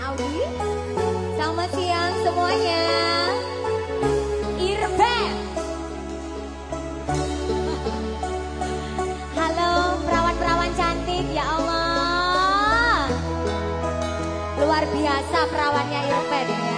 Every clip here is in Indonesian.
Audi. Selamat siang semuanya. Irben. Halo perawan-perawan cantik ya Allah. Luar biasa perawannya Irben ya.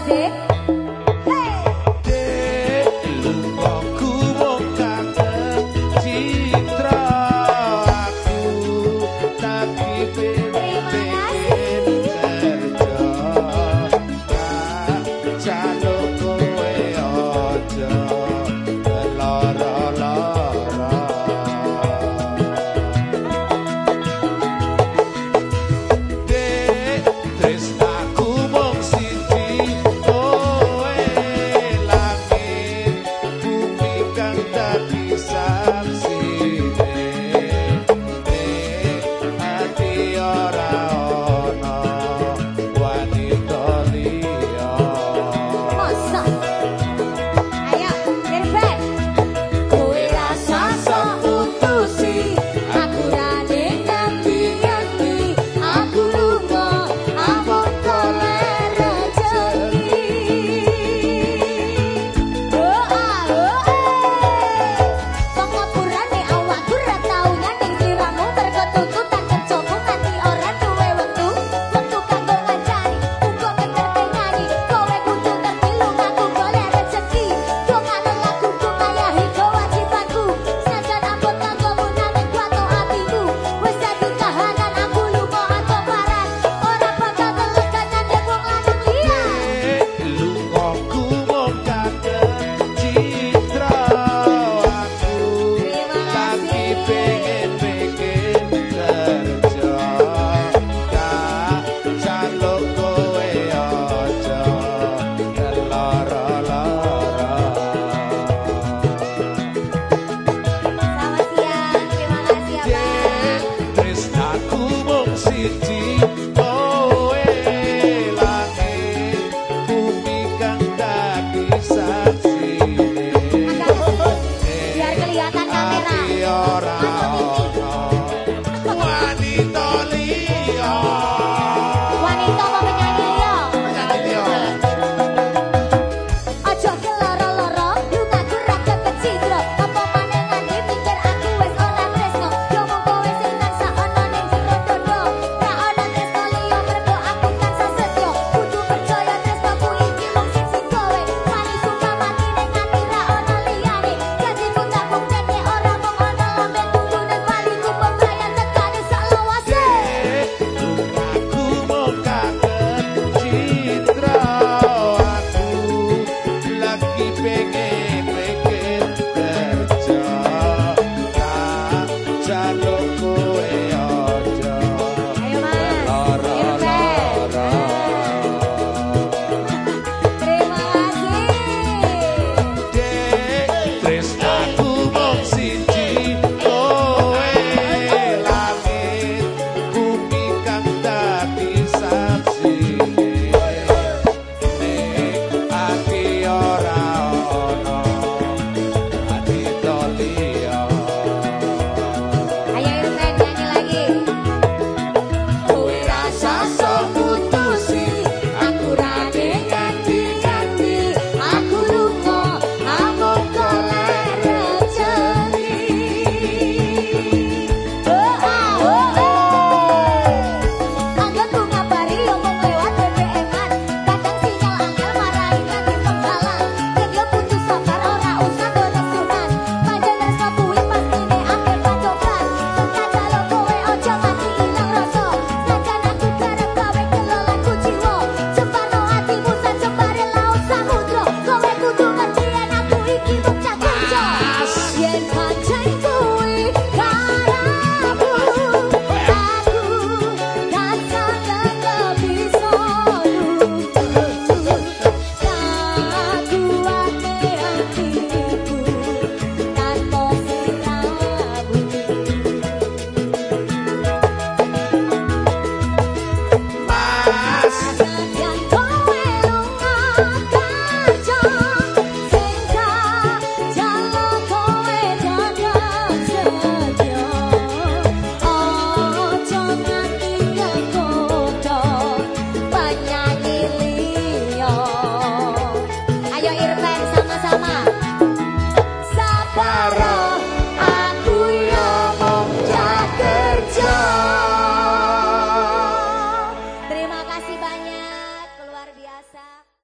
Radhe it go away.